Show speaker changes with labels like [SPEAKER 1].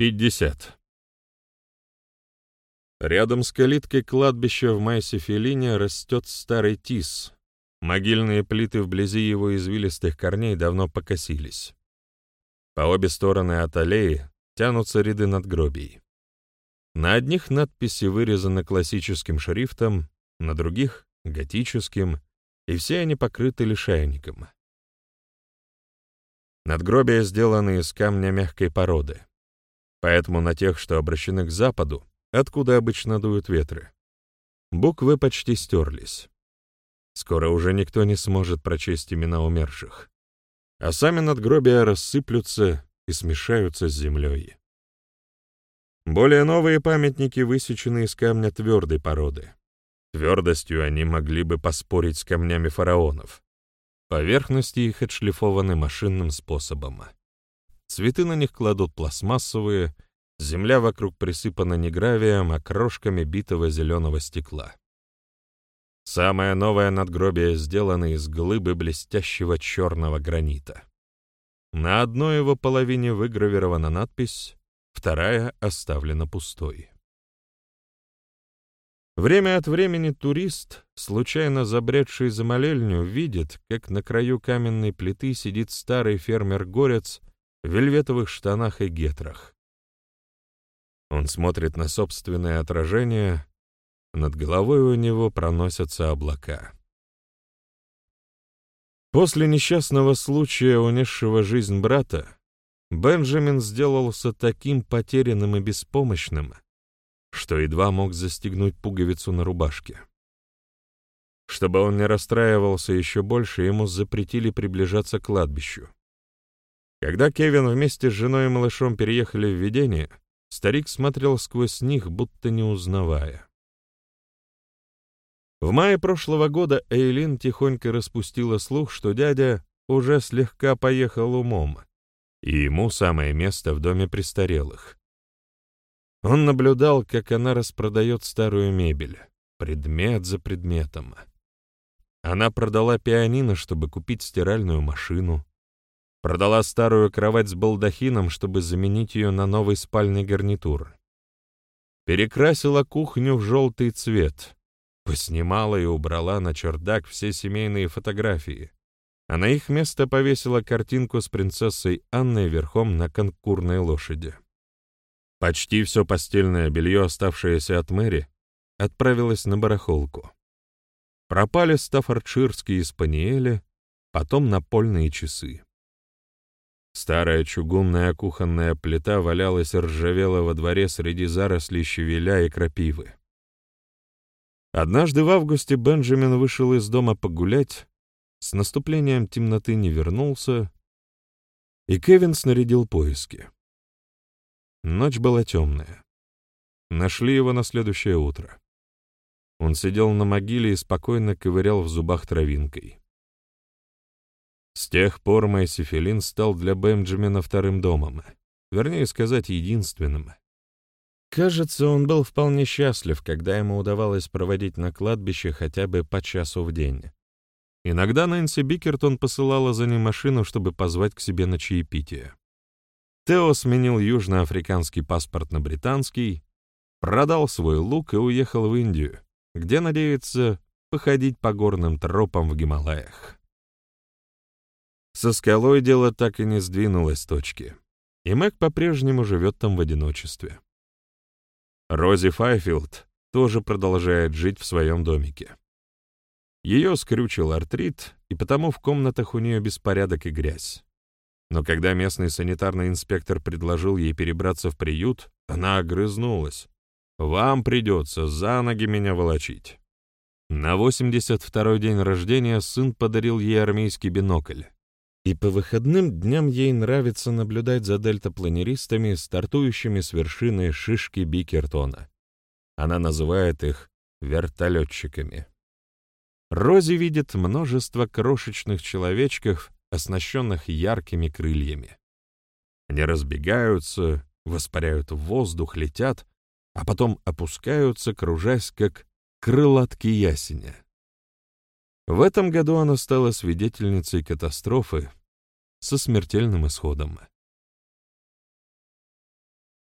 [SPEAKER 1] 50. Рядом с калиткой кладбища в Майсифелине растет старый тис. Могильные плиты вблизи его извилистых корней давно покосились. По обе стороны от аллеи тянутся ряды надгробий. На одних надписи вырезаны классическим шрифтом, на других — готическим, и все они покрыты лишайником. Надгробия сделаны из камня мягкой породы, поэтому на тех, что обращены к западу, откуда обычно дуют ветры, буквы почти стерлись. Скоро уже никто не сможет прочесть имена умерших, а сами надгробия рассыплются и смешаются с землей. Более новые памятники высечены из камня твердой породы. Твердостью они могли бы поспорить с камнями фараонов. Поверхности их отшлифованы машинным способом. Цветы на них кладут пластмассовые, земля вокруг присыпана не гравием, а крошками битого зеленого стекла. Самое новое надгробие сделано из глыбы блестящего черного гранита. На одной его половине выгравирована надпись, вторая оставлена пустой. Время от времени турист, случайно забредший за молельню, видит, как на краю каменной плиты сидит старый фермер-горец в вельветовых штанах и гетрах. Он смотрит на собственное отражение, над головой у него проносятся облака. После несчастного случая, унесшего жизнь брата, Бенджамин сделался таким потерянным и беспомощным, что едва мог застегнуть пуговицу на рубашке. Чтобы он не расстраивался еще больше, ему запретили приближаться к кладбищу. Когда Кевин вместе с женой и малышом переехали в видение, старик смотрел сквозь них, будто не узнавая. В мае прошлого года Эйлин тихонько распустила слух, что дядя уже слегка поехал умом, и ему самое место в доме престарелых. Он наблюдал, как она распродает старую мебель, предмет за предметом. Она продала пианино, чтобы купить стиральную машину, продала старую кровать с балдахином, чтобы заменить ее на новый спальный гарнитур, перекрасила кухню в желтый цвет, поснимала и убрала на чердак все семейные фотографии, а на их место повесила картинку с принцессой Анной верхом на конкурной лошади. Почти все постельное белье, оставшееся от Мэри, отправилось на барахолку. Пропали стаффордширские спаниели, потом напольные часы. Старая чугунная кухонная плита валялась и ржавела во дворе среди зарослей щавеля и крапивы. Однажды в августе Бенджамин вышел из дома погулять, с наступлением темноты не вернулся, и Кевин снарядил поиски. Ночь была темная. Нашли его на следующее утро. Он сидел на могиле и спокойно ковырял в зубах травинкой. С тех пор Майсифелин стал для Бенджамина вторым домом, вернее сказать, единственным. Кажется, он был вполне счастлив, когда ему удавалось проводить на кладбище хотя бы по часу в день. Иногда Нэнси Бикертон посылала за ним машину, чтобы позвать к себе на чаепитие. Тео сменил южноафриканский паспорт на британский, продал свой лук и уехал в Индию, где надеется походить по горным тропам в Гималаях. Со скалой дело так и не сдвинулось с точки, и Мэг по-прежнему живет там в одиночестве. Рози Файфилд тоже продолжает жить в своем домике. Ее скрючил артрит, и потому в комнатах у нее беспорядок и грязь. Но когда местный санитарный инспектор предложил ей перебраться в приют, она огрызнулась. «Вам придется за ноги меня волочить». На 82-й день рождения сын подарил ей армейский бинокль. И по выходным дням ей нравится наблюдать за дельтапланеристами, стартующими с вершины шишки Бикертона. Она называет их вертолетчиками. Рози видит множество крошечных человечков, оснащенных яркими крыльями. Они разбегаются, воспаряют в воздух, летят, а потом опускаются, кружась, как крылатки ясеня. В этом году она стала свидетельницей катастрофы со смертельным исходом.